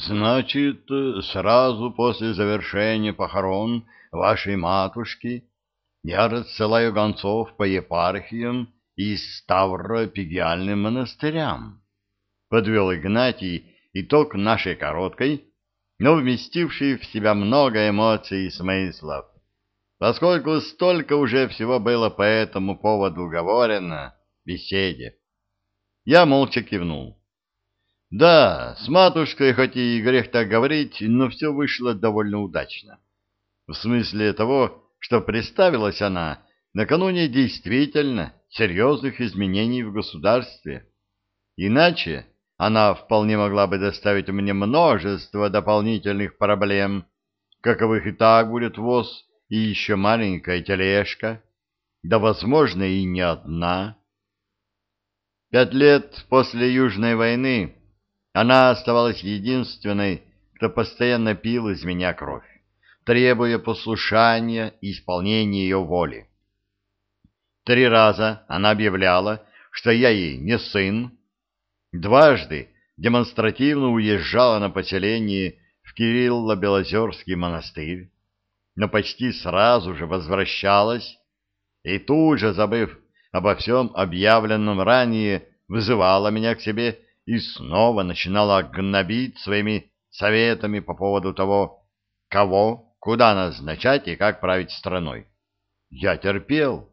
Значит, сразу после завершения похорон вашей матушки я рассылаю гонцов по епархиям и ставропигиальным монастырям. Подвел Игнатий итог нашей короткой, но вместившей в себя много эмоций и смыслов. Поскольку столько уже всего было по этому поводу говорено в беседе, я молча кивнул. Да, с матушкой, хоть и грех так говорить, но все вышло довольно удачно. В смысле того, что представилась она накануне действительно серьезных изменений в государстве. Иначе она вполне могла бы доставить мне множество дополнительных проблем, каковых и так будет воз и еще маленькая тележка, да, возможно, и не одна. Пять лет после Южной войны она оставалась единственной, кто постоянно пил из меня кровь, требуя послушания и исполнения ее воли. Три раза она объявляла, что я ей не сын, дважды демонстративно уезжала на поселение в Кирилло-Белозерский монастырь, но почти сразу же возвращалась и тут же, забыв обо всем объявленном ранее, вызывала меня к себе и снова начинала гнобить своими советами по поводу того, кого, куда назначать и как править страной. Я терпел.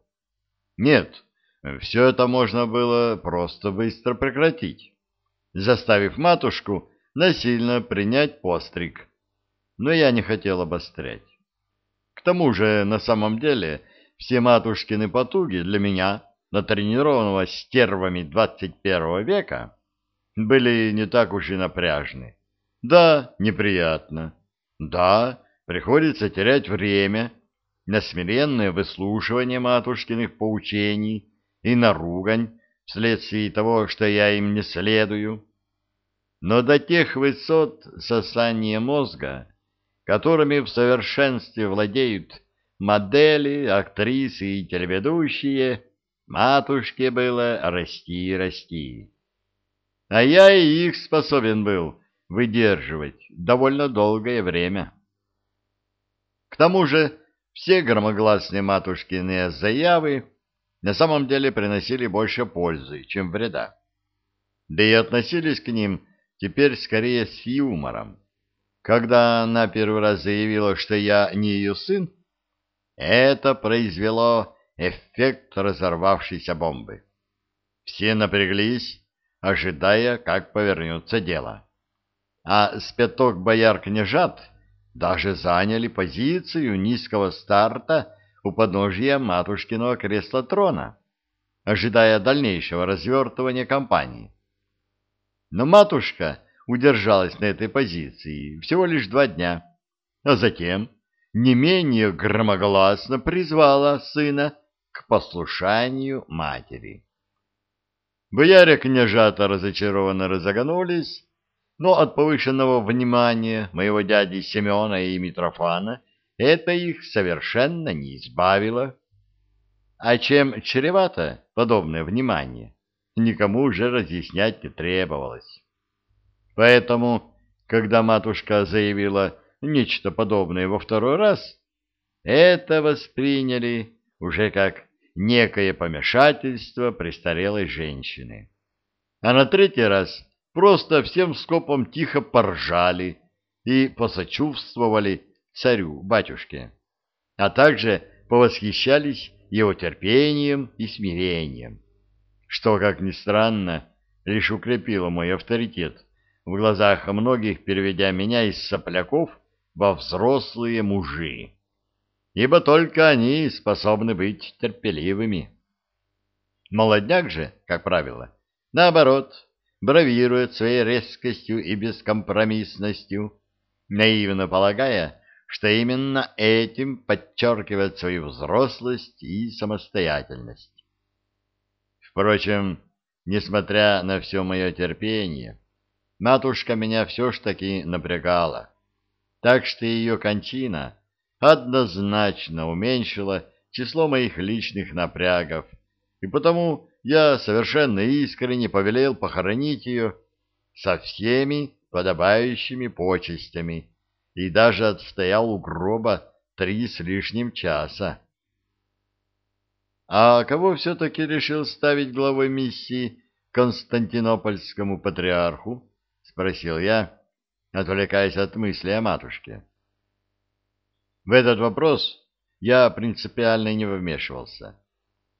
Нет, все это можно было просто быстро прекратить, заставив матушку насильно принять постриг. Но я не хотел обострять. К тому же, на самом деле, все матушкины потуги для меня, натренированного стервами 21 века, были не так уж и напряжны. Да, неприятно. Да, приходится терять время на смиренное выслушивание матушкиных поучений и на ругань вследствие того, что я им не следую. Но до тех высот сосания мозга, которыми в совершенстве владеют модели, актрисы и телеведущие, матушке было расти и расти. А я и их способен был выдерживать довольно долгое время. К тому же все громогласные матушкины заявы на самом деле приносили больше пользы, чем вреда. Да и относились к ним теперь скорее с юмором. Когда она первый раз заявила, что я не ее сын, это произвело эффект разорвавшейся бомбы. Все напряглись, ожидая, как повернется дело. А с пяток бояр-княжат даже заняли позицию низкого старта у подножья матушкиного кресла трона, ожидая дальнейшего развертывания кампании. Но матушка удержалась на этой позиции всего лишь два дня, а затем не менее громогласно призвала сына к послушанию матери. Бояре княжата разочарованно разогнулись, но от повышенного внимания моего дяди Семена и Митрофана это их совершенно не избавило. А чем чревато подобное внимание, никому уже разъяснять не требовалось. Поэтому, когда матушка заявила нечто подобное во второй раз, это восприняли уже как некое помешательство престарелой женщины. А на третий раз просто всем скопом тихо поржали и посочувствовали царю-батюшке, а также повосхищались его терпением и смирением, что, как ни странно, лишь укрепило мой авторитет в глазах многих, переведя меня из сопляков во взрослые мужи ибо только они способны быть терпеливыми. Молодняк же, как правило, наоборот, бравирует своей резкостью и бескомпромиссностью, наивно полагая, что именно этим подчеркивает свою взрослость и самостоятельность. Впрочем, несмотря на все мое терпение, матушка меня все ж таки напрягала, так что ее кончина однозначно уменьшила число моих личных напрягов, и потому я совершенно искренне повелел похоронить ее со всеми подобающими почестями и даже отстоял у гроба три с лишним часа. А кого все-таки решил ставить главой миссии константинопольскому патриарху? — спросил я, отвлекаясь от мысли о матушке. В этот вопрос я принципиально не вмешивался.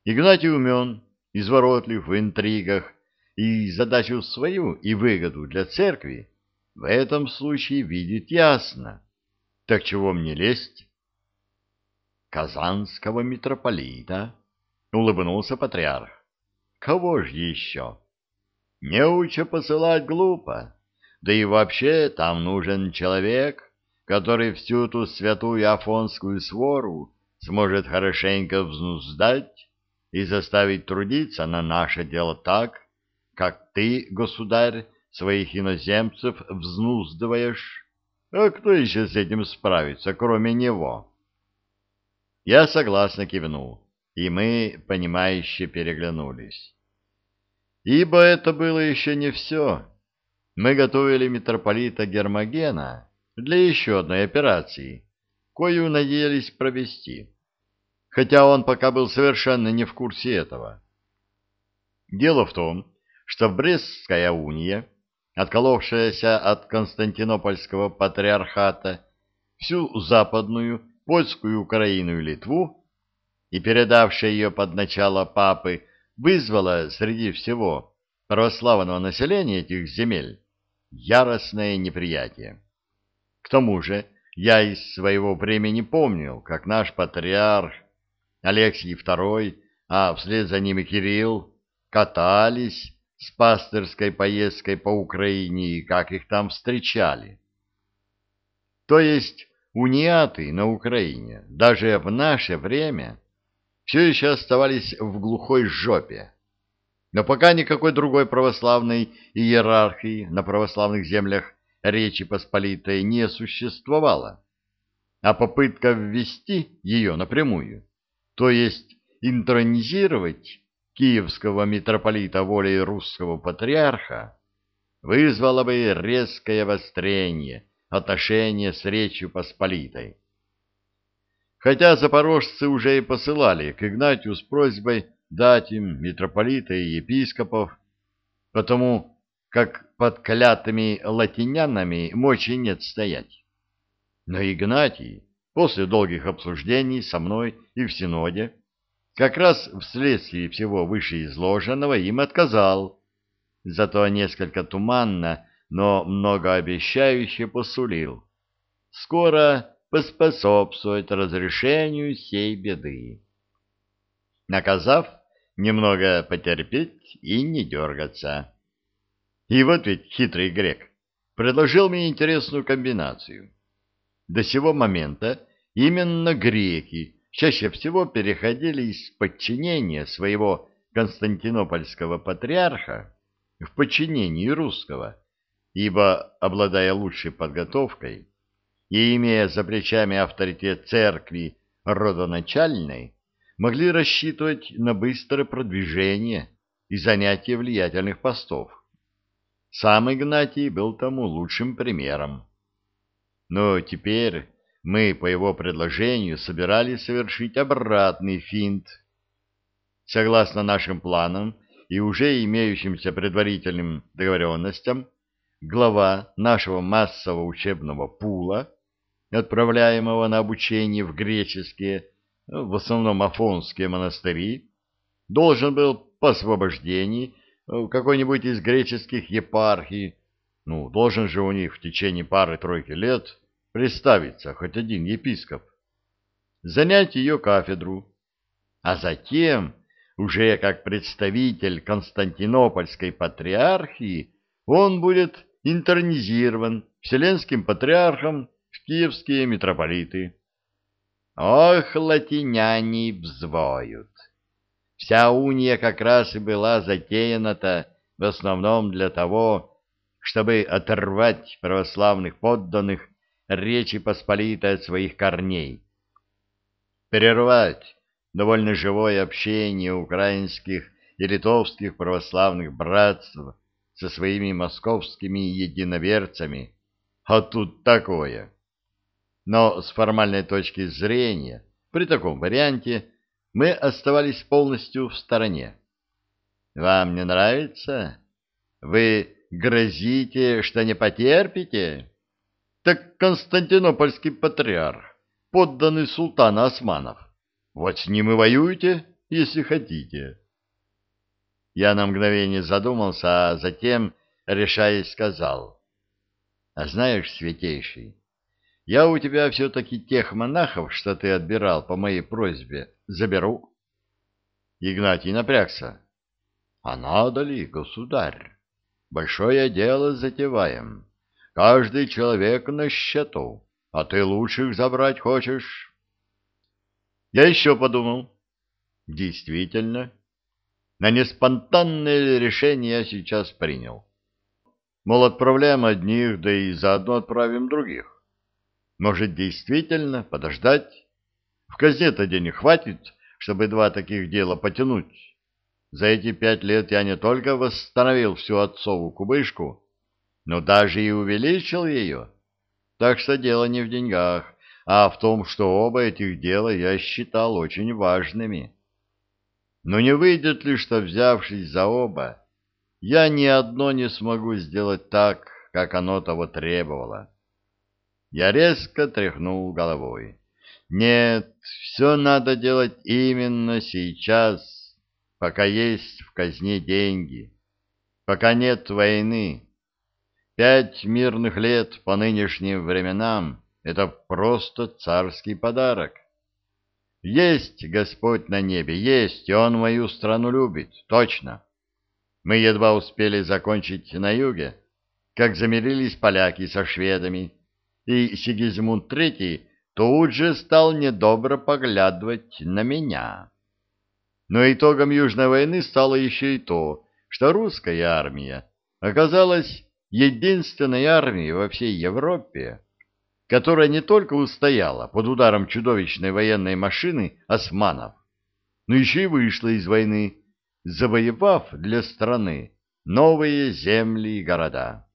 Игнатий умен, изворотлив в интригах, и задачу свою и выгоду для церкви в этом случае видит ясно. Так чего мне лезть? Казанского митрополита, улыбнулся патриарх. Кого ж еще? Неуча посылать глупо. Да и вообще там нужен человек, который всю ту святую афонскую свору сможет хорошенько взнуздать и заставить трудиться на наше дело так, как ты, государь, своих иноземцев взнуздываешь. А кто еще с этим справится, кроме него? Я согласно кивнул, и мы, понимающе переглянулись. Ибо это было еще не все. Мы готовили митрополита Гермогена для еще одной операции, кою надеялись провести, хотя он пока был совершенно не в курсе этого. Дело в том, что Брестская уния, отколовшаяся от Константинопольского патриархата, всю западную, польскую Украину и Литву, и передавшая ее под начало папы, вызвала среди всего православного населения этих земель яростное неприятие. К тому же я из своего времени помнил, как наш патриарх Алексий II, а вслед за ними Кирилл, катались с пастырской поездкой по Украине и как их там встречали. То есть униаты на Украине даже в наше время все еще оставались в глухой жопе. Но пока никакой другой православной иерархии на православных землях Речи Посполитой не существовало, а попытка ввести ее напрямую, то есть интронизировать киевского митрополита волей русского патриарха, вызвало бы резкое вострение отношения с Речью Посполитой. Хотя запорожцы уже и посылали к Игнатию с просьбой дать им митрополита и епископов, потому как под клятыми латинянами мочи нет стоять. Но Игнатий, после долгих обсуждений со мной и в Синоде, как раз вследствие всего вышеизложенного им отказал, зато несколько туманно, но многообещающе посулил. Скоро поспособствовать разрешению сей беды. Наказав немного потерпеть и не дергаться. И вот ведь хитрый грек предложил мне интересную комбинацию. До сего момента именно греки чаще всего переходили из подчинения своего константинопольского патриарха в подчинение русского, ибо, обладая лучшей подготовкой и имея за плечами авторитет церкви родоначальной, могли рассчитывать на быстрое продвижение и занятие влиятельных постов. Сам Игнатий был тому лучшим примером. Но теперь мы по его предложению собирались совершить обратный финт. Согласно нашим планам и уже имеющимся предварительным договоренностям, глава нашего массового учебного пула, отправляемого на обучение в греческие, в основном афонские монастыри, должен был по освобождении какой-нибудь из греческих епархий, ну, должен же у них в течение пары-тройки лет представиться хоть один епископ, занять ее кафедру, а затем, уже как представитель Константинопольской патриархии, он будет интернизирован Вселенским патриархом в киевские митрополиты. Ох, латиняне взвоют! Вся уния как раз и была затеяна-то в основном для того, чтобы оторвать православных подданных Речи Посполитой от своих корней. Прервать довольно живое общение украинских и литовских православных братств со своими московскими единоверцами. А тут такое. Но с формальной точки зрения, при таком варианте, мы оставались полностью в стороне. Вам не нравится? Вы грозите, что не потерпите? Так Константинопольский патриарх, подданный султана Османов. Вот с ним и воюйте, если хотите. Я на мгновение задумался, а затем, решаясь, сказал. А знаешь, святейший, я у тебя все-таки тех монахов, что ты отбирал по моей просьбе, заберу. Игнатий напрягся. А надо ли, государь? Большое дело затеваем. Каждый человек на счету, а ты лучших забрать хочешь? Я еще подумал. Действительно, на неспонтанное решение я сейчас принял. Мол, отправляем одних, да и заодно отправим других. Может, действительно подождать? В казне-то денег хватит, чтобы два таких дела потянуть. За эти пять лет я не только восстановил всю отцову кубышку, но даже и увеличил ее. Так что дело не в деньгах, а в том, что оба этих дела я считал очень важными. Но не выйдет ли, что, взявшись за оба, я ни одно не смогу сделать так, как оно того требовало? Я резко тряхнул головой. Нет, все надо делать именно сейчас, пока есть в казне деньги, пока нет войны. Пять мирных лет по нынешним временам — это просто царский подарок. Есть Господь на небе, есть, и Он мою страну любит, точно. Мы едва успели закончить на юге, как замирились поляки со шведами, и Сигизмунд III тут же стал недобро поглядывать на меня. Но итогом Южной войны стало еще и то, что русская армия оказалась единственной армией во всей Европе, которая не только устояла под ударом чудовищной военной машины османов, но еще и вышла из войны, завоевав для страны новые земли и города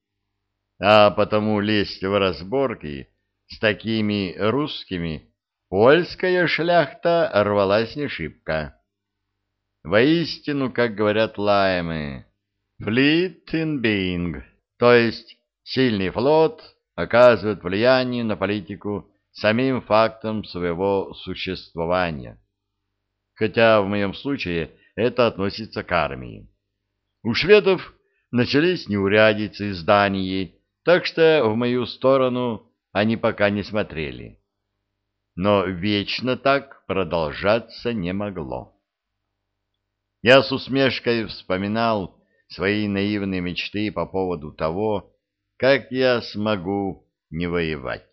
а потому лезть в разборки с такими русскими польская шляхта рвалась не шибко. Воистину, как говорят лаймы, «fleet in being», то есть сильный флот оказывает влияние на политику самим фактом своего существования. Хотя в моем случае это относится к армии. У шведов начались неурядицы с Данией, так что в мою сторону они пока не смотрели. Но вечно так продолжаться не могло. Я с усмешкой вспоминал свои наивные мечты по поводу того, как я смогу не воевать.